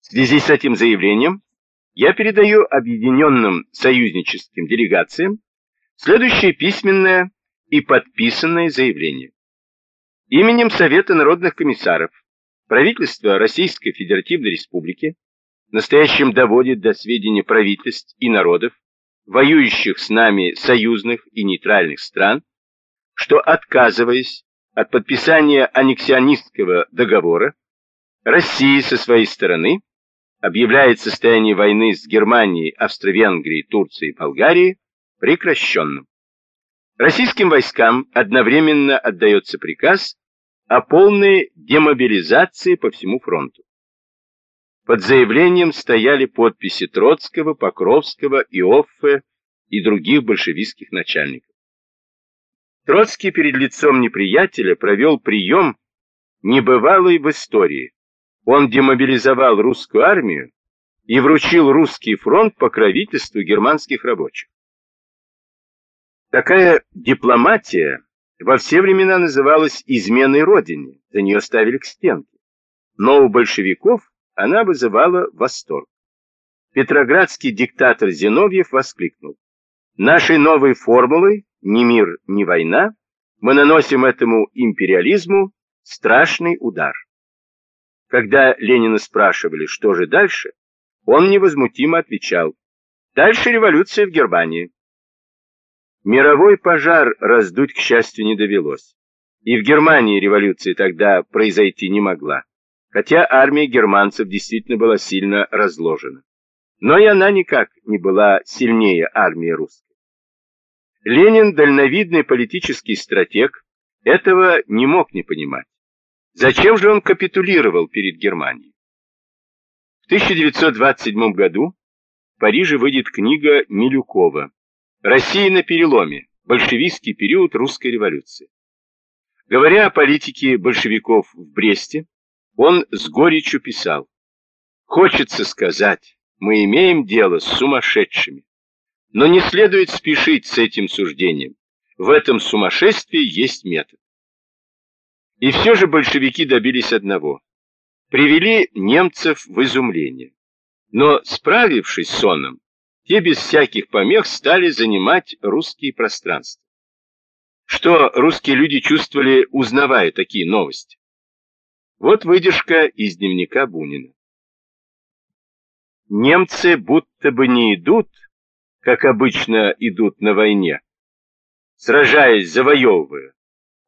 В связи с этим заявлением я передаю объединенным союзническим делегациям следующее письменное и подписанное заявление. Именем Совета народных комиссаров правительство Российской Федеративной Республики настоящим доводит до сведения правительств и народов, воюющих с нами союзных и нейтральных стран, что, отказываясь от подписания аннексионистского договора, Россия со своей стороны объявляет состояние войны с Германией, Австро-Венгрией, Турцией и Болгарией прекращенным. Российским войскам одновременно отдается приказ о полной демобилизации по всему фронту. Под заявлением стояли подписи Троцкого, Покровского, Иоффе и других большевистских начальников. Троцкий перед лицом неприятеля провел прием, небывалый в истории. Он демобилизовал русскую армию и вручил русский фронт покровительству германских рабочих. Такая дипломатия во все времена называлась изменой родине, за нее ставили к стенке. Но у большевиков она вызывала восторг. Петроградский диктатор Зиновьев воскликнул. Нашей новой формулой «ни мир, ни война» мы наносим этому империализму страшный удар. Когда Ленина спрашивали, что же дальше, он невозмутимо отвечал, дальше революция в Германии. Мировой пожар раздуть, к счастью, не довелось. И в Германии революция тогда произойти не могла, хотя армия германцев действительно была сильно разложена. Но и она никак не была сильнее армии русской. Ленин, дальновидный политический стратег, этого не мог не понимать. Зачем же он капитулировал перед Германией? В 1927 году в Париже выйдет книга Милюкова «Россия на переломе. Большевистский период русской революции». Говоря о политике большевиков в Бресте, он с горечью писал «Хочется сказать, мы имеем дело с сумасшедшими, но не следует спешить с этим суждением. В этом сумасшествии есть метод. И все же большевики добились одного. Привели немцев в изумление. Но, справившись с оном, те без всяких помех стали занимать русские пространства. Что русские люди чувствовали, узнавая такие новости? Вот выдержка из дневника Бунина. Немцы будто бы не идут, как обычно идут на войне, сражаясь, завоевывая,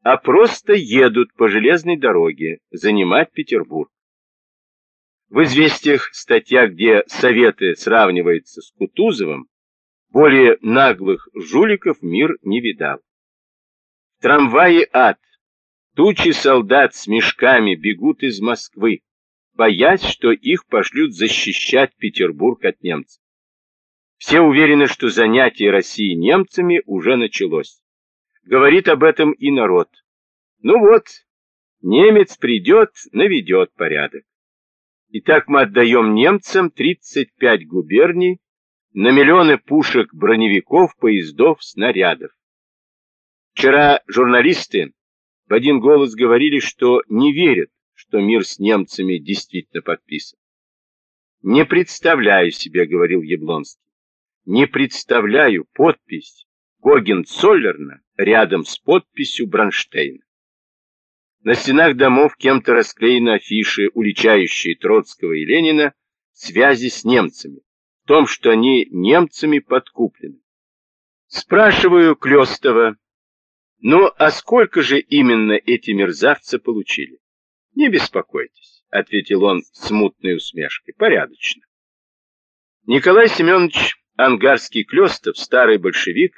а просто едут по железной дороге занимать Петербург. В известиях статья, где Советы сравниваются с Кутузовым, более наглых жуликов мир не видал. В трамвае ад. Тучи солдат с мешками бегут из Москвы, боясь, что их пошлют защищать Петербург от немцев. Все уверены, что занятие России немцами уже началось. Говорит об этом и народ. Ну вот, немец придет, наведет порядок. Итак, мы отдаем немцам 35 губерний, на миллионы пушек, броневиков, поездов, снарядов. Вчера журналисты в один голос говорили, что не верят, что мир с немцами действительно подписан. «Не представляю себе», — говорил Яблонский, — «не представляю подпись Гоген-Цоллерна рядом с подписью Бронштейна. На стенах домов кем-то расклеены афиши, уличающие Троцкого и Ленина в связи с немцами, в том, что они немцами подкуплены. Спрашиваю Клёстова, ну а сколько же именно эти мерзавцы получили? Не беспокойтесь, ответил он с мутной усмешкой, порядочно. Николай Семенович Ангарский Клёстов, старый большевик,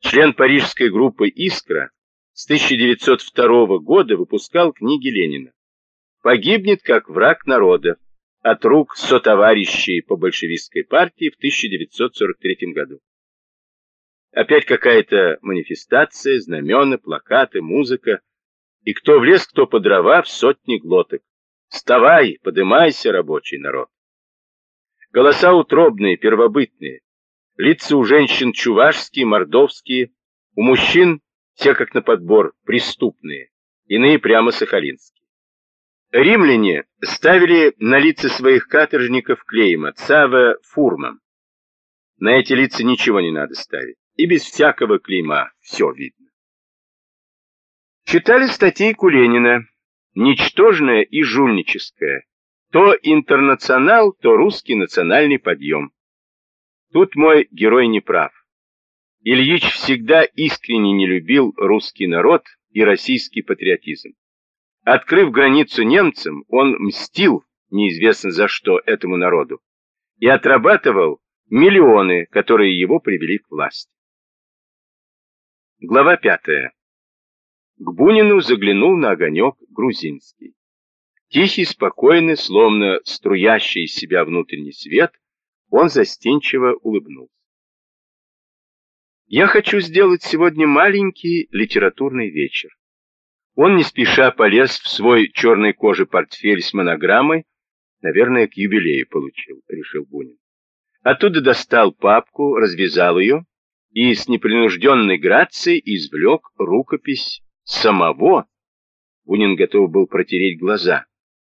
член парижской группы «Искра», с 1902 года выпускал книги Ленина. Погибнет как враг народа от рук сотоварищей по большевистской партии в 1943 году. Опять какая-то манифестация, знамена, плакаты, музыка. И кто в лес, кто по дрова, в сотни глоток. Вставай, подымайся, рабочий народ. Голоса утробные, первобытные. Лица у женщин чувашские, мордовские, у мужчин все как на подбор преступные, иные прямо сахалинские. Римляне ставили на лица своих каторжников клейма «Цава Фурман». На эти лица ничего не надо ставить, и без всякого клейма все видно. Читали статейку Ленина, ничтожная и жульническая, то интернационал, то русский национальный подъем. Тут мой герой не прав. Ильич всегда искренне не любил русский народ и российский патриотизм. Открыв границу немцам, он мстил, неизвестно за что, этому народу, и отрабатывал миллионы, которые его привели к власти. Глава пятая. К Бунину заглянул на огонек грузинский. Тихий, спокойный, словно струящий из себя внутренний свет, он застенчиво улыбнулся. Я хочу сделать сегодня маленький литературный вечер. Он не спеша полез в свой черной кожи портфель с монограммой, наверное, к юбилею получил, решил Бунин. Оттуда достал папку, развязал ее и с непринужденной грацией извлек рукопись самого. Бунин готов был протереть глаза.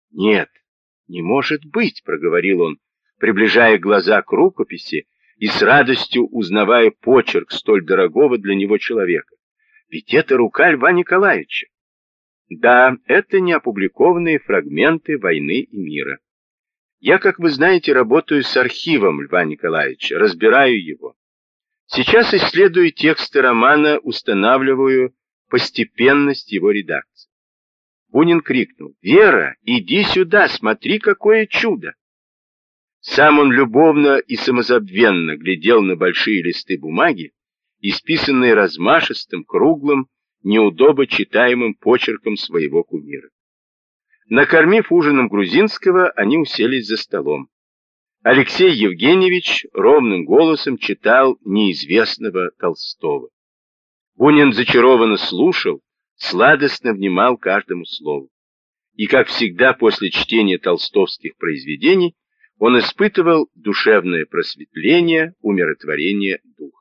«Нет, не может быть», — проговорил он, приближая глаза к рукописи и с радостью узнавая почерк столь дорогого для него человека. Ведь это рука Льва Николаевича. Да, это не опубликованные фрагменты «Войны и мира». Я, как вы знаете, работаю с архивом Льва Николаевича, разбираю его. Сейчас исследую тексты романа, устанавливаю постепенность его редакции. Бунин крикнул, «Вера, иди сюда, смотри, какое чудо!» Сам он любовно и самозабвенно глядел на большие листы бумаги, исписанные размашистым, круглым, неудобо читаемым почерком своего кумира. Накормив ужином грузинского, они уселись за столом. Алексей Евгеньевич ровным голосом читал неизвестного Толстого. Бунин зачарованно слушал, сладостно внимал каждому слову. И, как всегда, после чтения толстовских произведений, он испытывал душевное просветление, умиротворение духа.